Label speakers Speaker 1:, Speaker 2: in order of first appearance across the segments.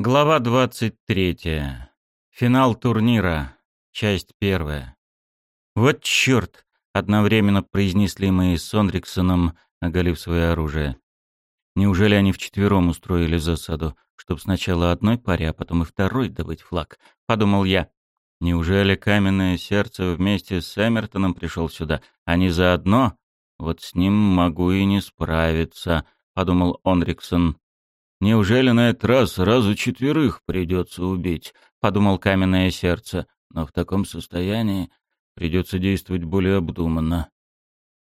Speaker 1: Глава 23. Финал турнира. Часть первая. «Вот чёрт!» — одновременно произнесли мы с Сонриксоном, оголив свое оружие. Неужели они вчетвером устроили засаду, чтобы сначала одной паре, а потом и второй добыть флаг? Подумал я. Неужели каменное сердце вместе с Эмертоном пришел сюда, а не заодно? Вот с ним могу и не справиться, подумал Онриксон. Неужели на этот раз сразу четверых придется убить? Подумал каменное сердце. Но в таком состоянии придется действовать более обдуманно.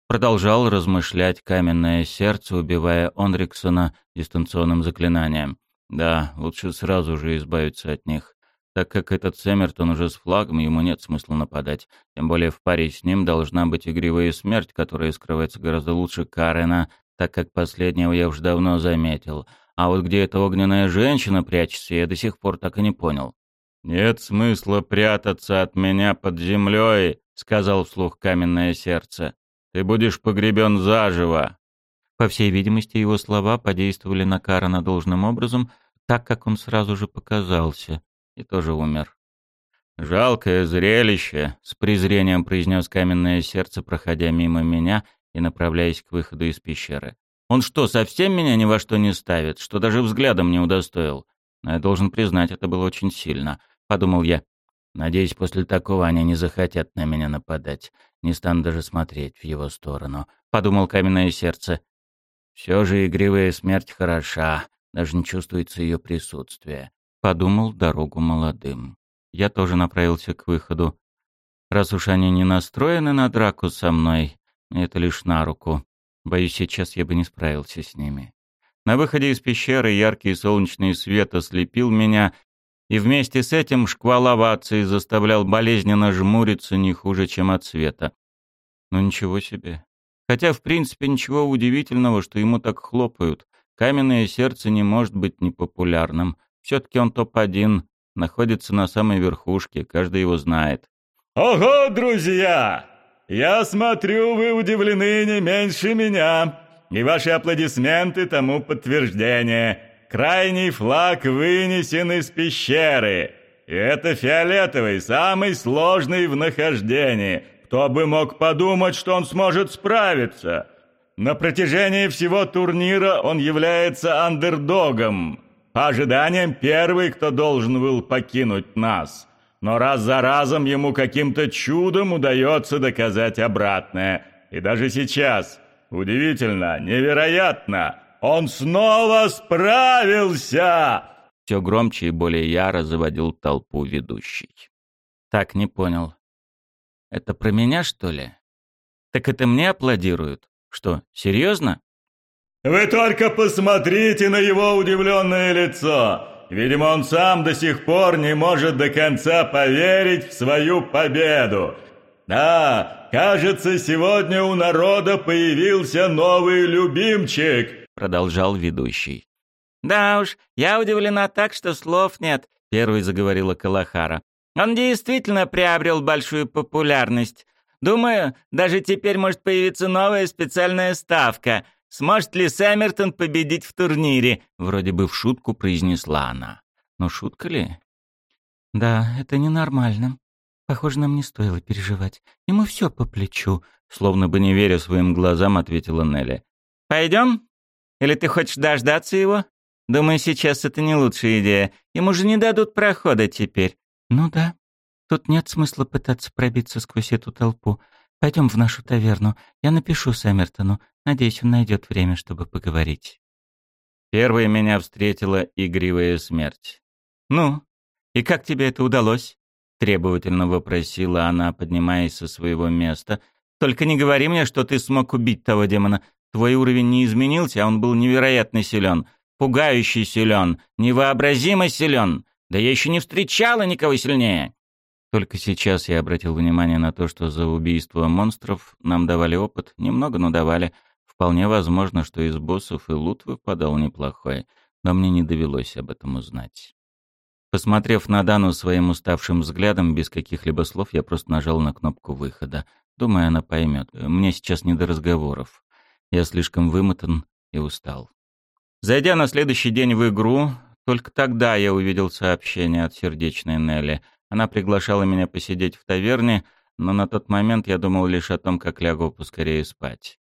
Speaker 1: Продолжал размышлять каменное сердце, убивая Онриксона дистанционным заклинанием. Да, лучше сразу же избавиться от них. Так как этот Сэммертон уже с флагом, ему нет смысла нападать. Тем более в паре с ним должна быть игривая смерть, которая скрывается гораздо лучше Карена, так как последнего я уж давно заметил. А вот где эта огненная женщина прячется, я до сих пор так и не понял. «Нет смысла прятаться от меня под землей», — сказал вслух каменное сердце. «Ты будешь погребен заживо». По всей видимости, его слова подействовали на Карена должным образом, так как он сразу же показался и тоже умер. «Жалкое зрелище», — с презрением произнес каменное сердце, проходя мимо меня и направляясь к выходу из пещеры. «Он что, совсем меня ни во что не ставит, что даже взглядом не удостоил?» Но я должен признать, это было очень сильно, — подумал я. Надеюсь, после такого они не захотят на меня нападать, не стану даже смотреть в его сторону, — подумал каменное сердце. Все же игривая смерть хороша, даже не чувствуется ее присутствие подумал дорогу молодым. Я тоже направился к выходу. Раз уж они не настроены на драку со мной, это лишь на руку. Боюсь, сейчас я бы не справился с ними. На выходе из пещеры яркий солнечный свет ослепил меня, и вместе с этим шквал оваций заставлял болезненно жмуриться не хуже, чем от света. Ну ничего себе. Хотя, в принципе, ничего удивительного, что ему так хлопают. Каменное сердце не может быть непопулярным. Все-таки он топ-1, находится на самой верхушке, каждый его знает.
Speaker 2: «Ого, друзья! Я смотрю, вы удивлены не меньше меня, и ваши аплодисменты тому подтверждение. Крайний флаг вынесен из пещеры, и это фиолетовый, самый сложный в нахождении. Кто бы мог подумать, что он сможет справиться?» На протяжении всего турнира он является андердогом. По ожиданиям, первый, кто должен был покинуть нас. Но раз за разом ему каким-то чудом удается доказать обратное. И даже сейчас, удивительно, невероятно, он снова справился!»
Speaker 1: Все громче и более яро заводил толпу ведущий. «Так, не понял. Это про меня, что ли? Так это мне аплодируют? Что, серьезно?»
Speaker 2: Вы только посмотрите на его удивленное лицо. Видимо, он сам до сих пор не может до конца поверить в свою победу. Да, кажется, сегодня у народа появился новый любимчик, продолжал ведущий.
Speaker 3: Да уж, я удивлена так, что слов нет, первой заговорила Калахара. Он действительно приобрел большую популярность. Думаю, даже теперь может появиться новая специальная ставка. Сможет ли Сэммертон победить в турнире?» Вроде бы в шутку произнесла она. Но шутка ли?
Speaker 4: «Да, это ненормально. Похоже, нам не стоило переживать. Ему все по плечу»,
Speaker 1: словно бы не веря своим глазам, ответила Нелли.
Speaker 3: «Пойдем? Или ты хочешь дождаться его? Думаю, сейчас это не лучшая идея. Ему же не дадут прохода теперь».
Speaker 4: «Ну да. Тут нет смысла пытаться пробиться сквозь эту толпу. Пойдем в нашу таверну. Я напишу Сэммертону. Надеюсь, он найдет время, чтобы поговорить».
Speaker 1: Первой меня встретила игривая смерть.
Speaker 3: «Ну, и как тебе это удалось?»
Speaker 1: — требовательно вопросила она, поднимаясь со своего места.
Speaker 3: «Только не говори мне, что ты смог убить того демона. Твой уровень не изменился, а он был невероятно силен. Пугающе силен, невообразимо силен. Да я еще не встречала никого сильнее!»
Speaker 1: Только сейчас я обратил внимание на то, что за убийство монстров нам давали опыт, немного, но давали. Вполне возможно, что из боссов и лут выпадал неплохой, но мне не довелось об этом узнать. Посмотрев на Дану своим уставшим взглядом, без каких-либо слов, я просто нажал на кнопку выхода. Думаю, она поймет. Мне сейчас не до разговоров. Я слишком вымотан и устал. Зайдя на следующий день в игру, Только тогда я увидел сообщение от сердечной Нелли. Она приглашала меня посидеть в таверне, но на тот момент я думал лишь о том, как лягу поскорее спать.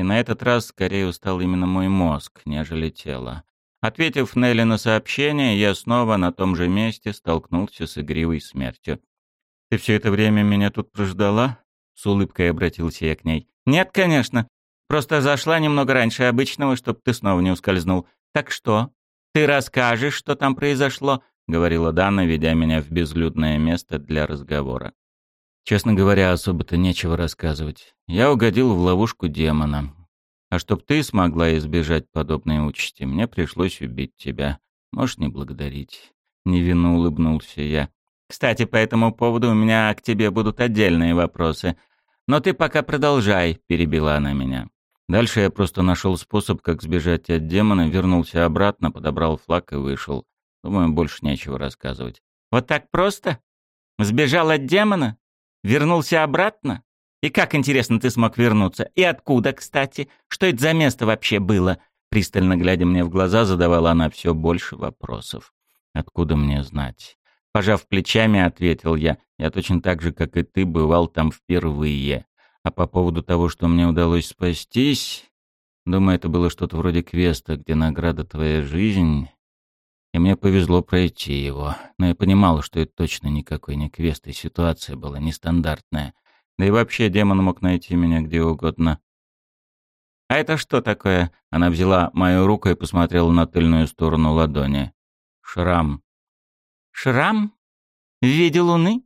Speaker 1: И на этот раз скорее устал именно мой мозг, нежели тело. Ответив Нелли на сообщение, я снова на том же месте столкнулся с игривой смертью. «Ты все это время меня тут прождала?» С улыбкой обратился я к ней. «Нет, конечно. Просто зашла немного раньше обычного, чтобы ты снова не ускользнул. Так что? Ты расскажешь, что там произошло?» — говорила Дана, ведя меня в безлюдное место для разговора. Честно говоря, особо-то нечего рассказывать. Я угодил в ловушку демона. А чтоб ты смогла избежать подобной участи, мне пришлось убить тебя. Можешь не благодарить. Невинно улыбнулся я. Кстати, по этому поводу у меня к тебе будут отдельные вопросы. Но ты пока продолжай, перебила она меня. Дальше я просто нашел способ, как сбежать от демона, вернулся обратно, подобрал флаг и вышел. Думаю, больше нечего рассказывать. Вот так просто? Сбежал от демона? Вернулся обратно? И как, интересно, ты смог вернуться? И откуда, кстати? Что это за место вообще было?» Пристально глядя мне в глаза, задавала она все больше вопросов. «Откуда мне знать?» Пожав плечами, ответил я. «Я точно так же, как и ты, бывал там впервые. А по поводу того, что мне удалось спастись...» Думаю, это было что-то вроде квеста, где награда твоя жизнь, и мне повезло пройти его. Но я понимал, что это точно никакой не квест, и ситуация была нестандартная. Да и вообще демон мог найти меня где угодно. «А это что такое?» Она взяла мою руку и посмотрела на тыльную сторону ладони. «Шрам». «Шрам? В виде луны?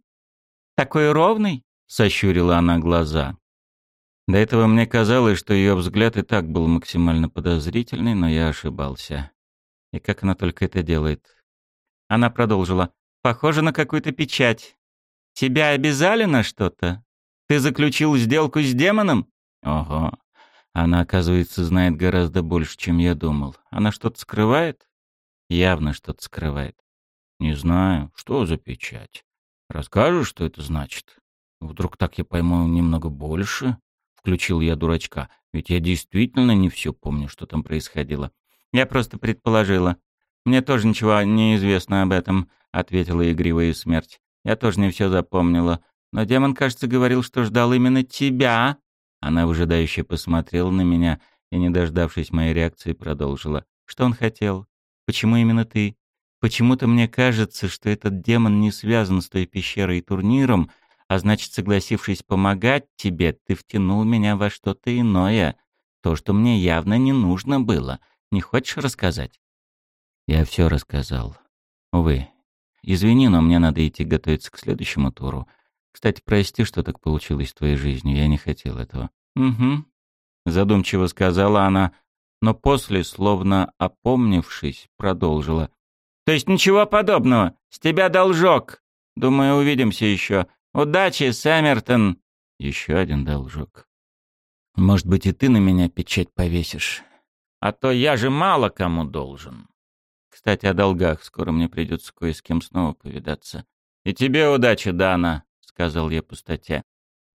Speaker 1: Такой ровный?» — сощурила она глаза. До этого мне казалось, что ее взгляд и так был максимально подозрительный, но я ошибался. И как она только это делает. Она продолжила. «Похоже на какую-то печать. Тебя обязали на что-то? Ты заключил сделку с демоном?» «Ого. Она, оказывается, знает гораздо больше, чем я думал. Она что-то скрывает?» «Явно что-то скрывает». «Не знаю. Что за печать? Расскажешь, что это значит? Вдруг так я пойму немного больше?» Включил я дурачка. Ведь я действительно не все помню, что там происходило. «Я просто предположила. Мне тоже ничего не известно об этом», — ответила игривая смерть. «Я тоже не все запомнила. Но демон, кажется, говорил, что ждал именно тебя». Она выжидающе посмотрела на меня и, не дождавшись моей реакции, продолжила. «Что он хотел? Почему именно ты? Почему-то мне кажется, что этот демон не связан с той пещерой и турниром, а значит, согласившись помогать тебе, ты втянул меня во что-то иное, то, что мне явно не нужно было». Не хочешь рассказать?» «Я все рассказал. Увы. Извини, но мне надо идти готовиться к следующему туру. Кстати, прости, что так получилось с твоей жизнью. Я не хотел этого». «Угу», — задумчиво сказала она, но после, словно опомнившись, продолжила. «То есть ничего подобного? С тебя должок. Думаю, увидимся еще. Удачи, Сэммертон!» «Еще один должок. Может быть, и ты на меня печать повесишь?» А то я же мало кому должен. Кстати, о долгах. Скоро мне придется кое с кем снова повидаться. И тебе удачи, Дана, сказал я пустоте.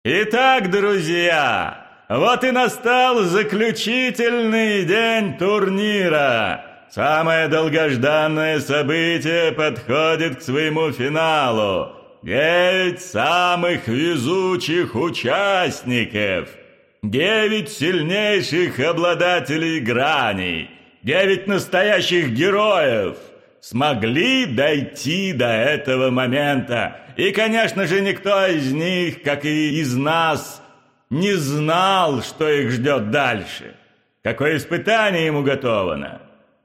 Speaker 2: Итак, друзья, вот и настал заключительный день турнира. Самое долгожданное событие подходит к своему финалу. Девять самых везучих участников – Девять сильнейших обладателей граней, девять настоящих героев смогли дойти до этого момента. И, конечно же, никто из них, как и из нас, не знал, что их ждет дальше. Какое испытание ему готовано.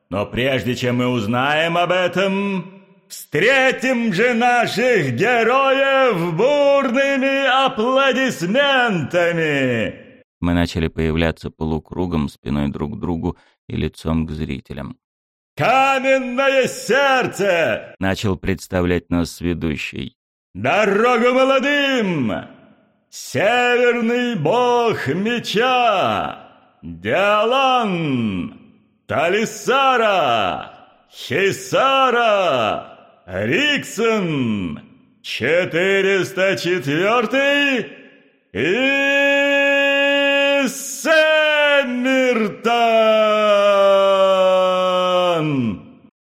Speaker 2: Но прежде чем мы узнаем об этом, встретим же наших героев бурными аплодисментами.
Speaker 1: Мы начали появляться полукругом, спиной друг к другу и лицом к зрителям.
Speaker 2: «Каменное сердце!»
Speaker 1: — начал представлять нас ведущий.
Speaker 2: «Дорогу молодым! Северный бог меча! Диалан! Талисара! Хисара! Риксон! Четыреста четвертый и Сэммертон!»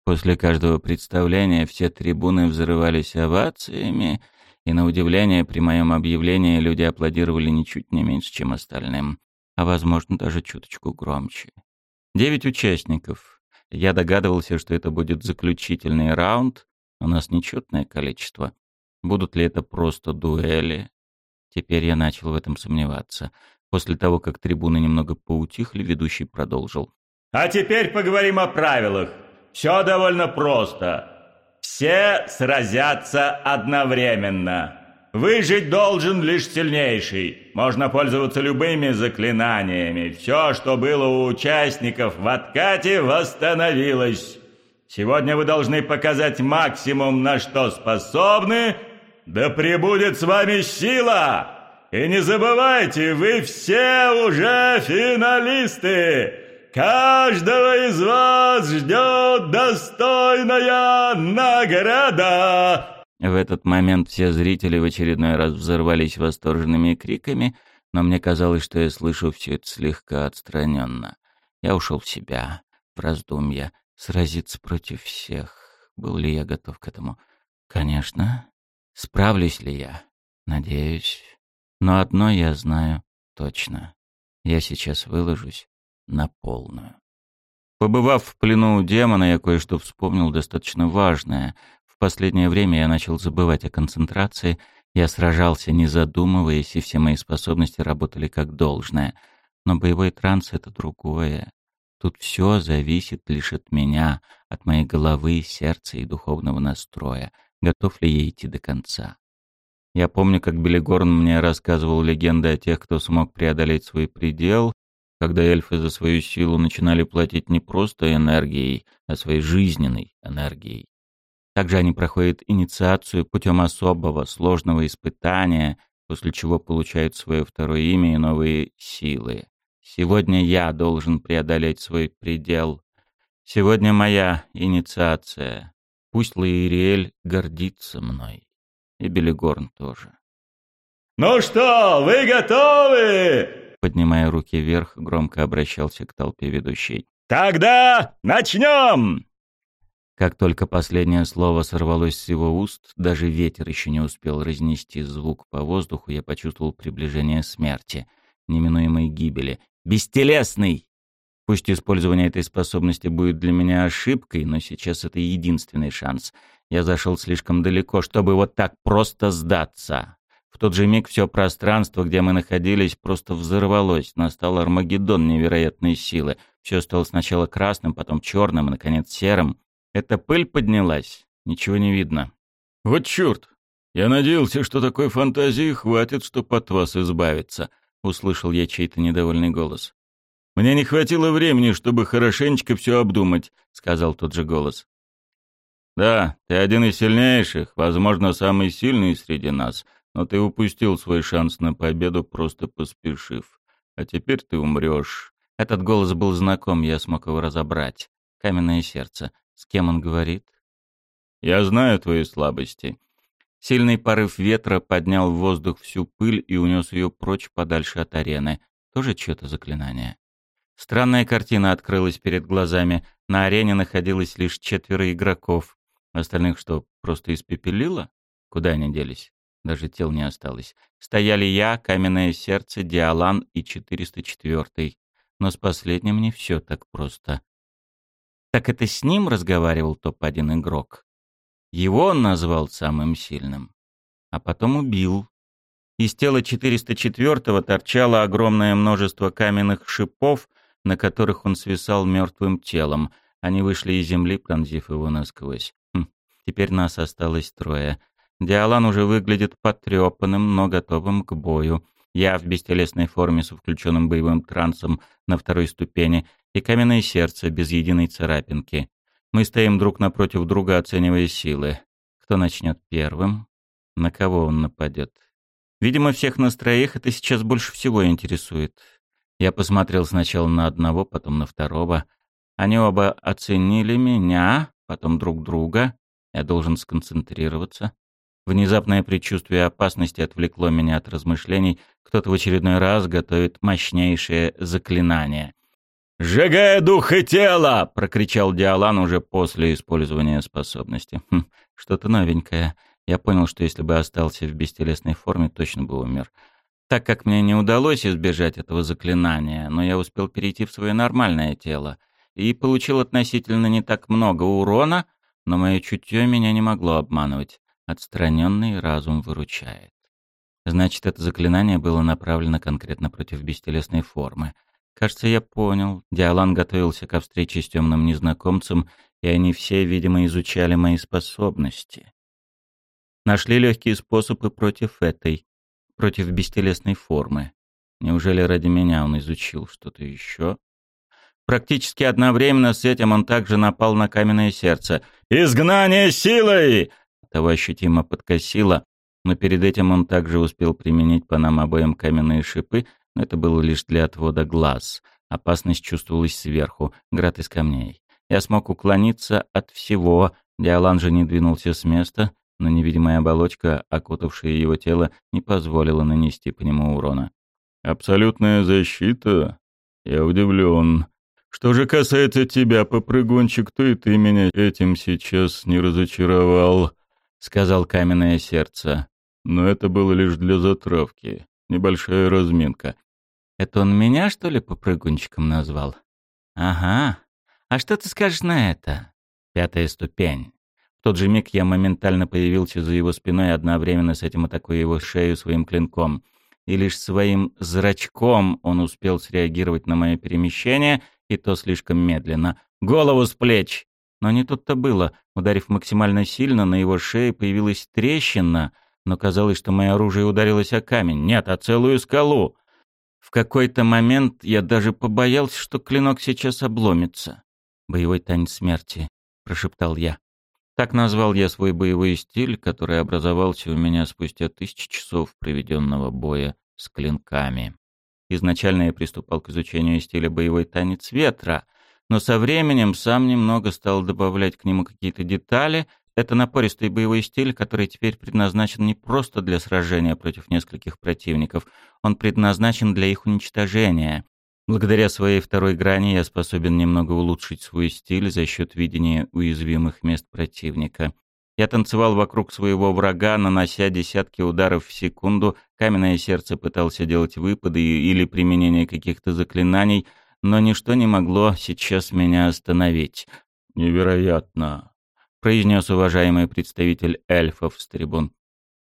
Speaker 1: После каждого представления все трибуны взрывались овациями, и на удивление при моем объявлении люди аплодировали ничуть не меньше, чем остальным, а возможно даже чуточку громче. Девять участников. Я догадывался, что это будет заключительный раунд, у нас нечетное количество. Будут ли это просто дуэли? Теперь я начал в этом сомневаться. После того, как трибуны немного поутихли, ведущий продолжил.
Speaker 2: «А теперь поговорим о правилах. Все довольно просто. Все сразятся одновременно. Выжить должен лишь сильнейший. Можно пользоваться любыми заклинаниями. Все, что было у участников в откате, восстановилось. Сегодня вы должны показать максимум, на что способны. Да пребудет с вами сила! И не забывайте, вы все уже финалисты! Каждого из вас ждет достойная награда!»
Speaker 1: В этот момент все зрители в очередной раз взорвались восторженными криками, но мне казалось, что я слышу все это слегка отстраненно. Я ушел в себя, в раздумья, сразиться против всех. Был ли я готов к этому? Конечно. Справлюсь ли я? Надеюсь. Но одно я знаю точно. Я сейчас выложусь на полную. Побывав в плену у демона, я кое-что вспомнил достаточно важное. В последнее время я начал забывать о концентрации, я сражался, не задумываясь, и все мои способности работали как должное. Но боевой транс — это другое. Тут все зависит лишь от меня, от моей головы, сердца и духовного настроя. Готов ли я идти до конца? Я помню, как Белигорн мне рассказывал легенды о тех, кто смог преодолеть свой предел, когда эльфы за свою силу начинали платить не просто энергией, а своей жизненной энергией. Также они проходят инициацию путем особого, сложного испытания, после чего получают свое второе имя и новые силы. Сегодня я должен преодолеть свой предел. Сегодня моя инициация. Пусть Лаириэль гордится мной. И Белигорн тоже.
Speaker 2: «Ну что, вы готовы?»
Speaker 1: поднимая руки вверх, громко обращался к толпе ведущей.
Speaker 2: «Тогда начнем!»
Speaker 1: Как только последнее слово сорвалось с его уст, даже ветер еще не успел разнести звук по воздуху, я почувствовал приближение смерти, неминуемой гибели. «Бестелесный!» Пусть использование этой способности будет для меня ошибкой, но сейчас это единственный шанс. Я зашел слишком далеко, чтобы вот так просто сдаться. В тот же миг все пространство, где мы находились, просто взорвалось. Настал Армагеддон невероятной силы. Все стало сначала красным, потом черным, и, наконец, серым. Эта пыль поднялась. Ничего не видно.
Speaker 2: «Вот черт! Я надеялся, что такой фантазии хватит, чтобы от вас избавиться», — услышал я чей-то недовольный голос. «Мне не хватило времени, чтобы хорошенечко все обдумать», — сказал тот же голос. «Да, ты один из сильнейших, возможно, самый сильный среди нас», но ты упустил свой шанс на победу, просто поспешив. А теперь ты умрешь.
Speaker 1: Этот голос был знаком, я смог его разобрать. Каменное сердце. С кем он говорит?
Speaker 2: Я знаю твои слабости.
Speaker 1: Сильный порыв ветра поднял в воздух всю пыль и унес ее прочь подальше от арены. Тоже чье-то заклинание. Странная картина открылась перед глазами. На арене находилось лишь четверо игроков. Остальных что, просто испепелило? Куда они делись? даже тел не осталось. Стояли я, Каменное Сердце, Диалан и 404-й. Но с последним не все так просто. Так это с ним разговаривал топ-1 игрок. Его он назвал самым сильным. А потом убил. Из тела 404-го торчало огромное множество каменных шипов, на которых он свисал мертвым телом. Они вышли из земли, пронзив его насквозь. Теперь нас осталось трое. Диалан уже выглядит потрепанным, но готовым к бою. Я в бестелесной форме с включенным боевым трансом на второй ступени и каменное сердце без единой царапинки. Мы стоим друг напротив друга, оценивая силы. Кто начнет первым? На кого он нападет? Видимо, всех нас троих это сейчас больше всего интересует. Я посмотрел сначала на одного, потом на второго. Они оба оценили меня, потом друг друга. Я должен сконцентрироваться. Внезапное предчувствие опасности отвлекло меня от размышлений. Кто-то в очередной раз готовит мощнейшее заклинание.
Speaker 2: «Сжигая дух и тело!» — прокричал Диалан уже после использования способности.
Speaker 1: Хм, что-то новенькое. Я понял, что если бы остался в бестелесной форме, точно бы умер. Так как мне не удалось избежать этого заклинания, но я успел перейти в свое нормальное тело и получил относительно не так много урона, но мое чутье меня не могло обманывать. Отстраненный разум выручает. Значит, это заклинание было направлено конкретно против бестелесной формы. Кажется, я понял. Диалан готовился ко встрече с темным незнакомцем, и они все, видимо, изучали мои способности. Нашли легкие способы против этой, против бестелесной формы. Неужели ради меня он изучил что-то еще? Практически одновременно с этим он также напал на каменное сердце. «Изгнание силой!» Того ощутимо подкосило, но перед этим он также успел применить по нам обоим каменные шипы, но это было лишь для отвода глаз. Опасность чувствовалась сверху, град из камней. Я смог уклониться от всего, Диалан же не двинулся с места, но невидимая оболочка, окутавшая его тело, не позволила нанести по нему урона.
Speaker 2: «Абсолютная защита? Я удивлен. Что же касается тебя, попрыгунчик, то и ты меня этим сейчас не разочаровал», — сказал каменное сердце. «Но это было лишь для затравки. Небольшая разминка».
Speaker 1: «Это он меня, что ли, попрыгунчиком назвал?» «Ага. А что ты скажешь на это?» «Пятая ступень» тот же миг я моментально появился за его спиной, одновременно с этим атакуя его шею своим клинком. И лишь своим зрачком он успел среагировать на мое перемещение, и то слишком медленно. «Голову с плеч!» Но не тут-то было. Ударив максимально сильно, на его шее появилась трещина, но казалось, что мое оружие ударилось о камень. Нет, о целую скалу. В какой-то момент я даже побоялся, что клинок сейчас обломится. «Боевой танец смерти», — прошептал я. Так назвал я свой боевой стиль, который образовался у меня спустя тысячи часов проведенного боя с клинками. Изначально я приступал к изучению стиля боевой танец ветра, но со временем сам немного стал добавлять к нему какие-то детали. Это напористый боевой стиль, который теперь предназначен не просто для сражения против нескольких противников, он предназначен для их уничтожения. Благодаря своей второй грани я способен немного улучшить свой стиль за счет видения уязвимых мест противника. Я танцевал вокруг своего врага, нанося десятки ударов в секунду, каменное сердце пытался делать выпады или применение каких-то заклинаний, но ничто не могло сейчас меня остановить.
Speaker 2: «Невероятно!» — произнес уважаемый представитель эльфов с трибун.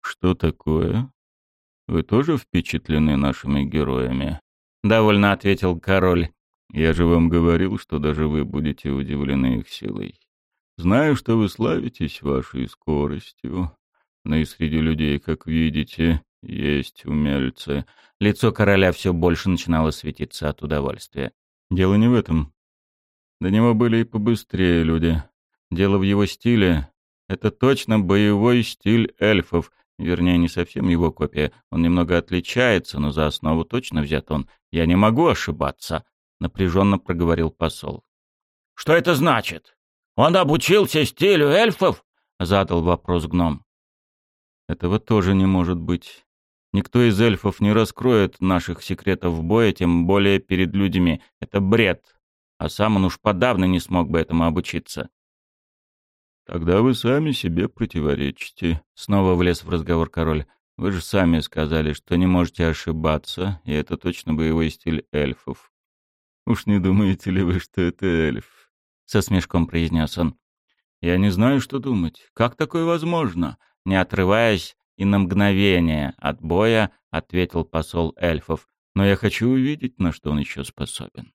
Speaker 2: «Что такое? Вы тоже впечатлены нашими героями?»
Speaker 1: — довольно ответил король.
Speaker 2: «Я же вам говорил, что даже вы будете удивлены их силой. Знаю, что вы славитесь вашей скоростью, но и среди людей, как видите, есть умельцы».
Speaker 1: Лицо короля все больше начинало светиться от удовольствия.
Speaker 2: «Дело не в этом. До него были и побыстрее люди. Дело в его стиле. Это точно боевой стиль эльфов, Вернее, не совсем его копия. Он немного отличается, но за основу точно взят он. Я не могу ошибаться, напряженно проговорил посол.
Speaker 3: Что это значит? Он обучился стилю эльфов? задал вопрос гном.
Speaker 2: Этого тоже не может быть. Никто из эльфов не раскроет наших секретов боя, тем более перед людьми. Это бред. А сам он уж подавно не смог бы этому обучиться. «Тогда вы сами себе противоречите», — снова влез в разговор король. «Вы же сами сказали, что не можете ошибаться, и это точно боевой стиль эльфов». «Уж не думаете ли вы, что это эльф?» — со смешком произнес он. «Я не знаю, что думать. Как такое возможно?» Не отрываясь и на мгновение от боя, ответил посол эльфов. «Но я хочу увидеть, на что он еще способен».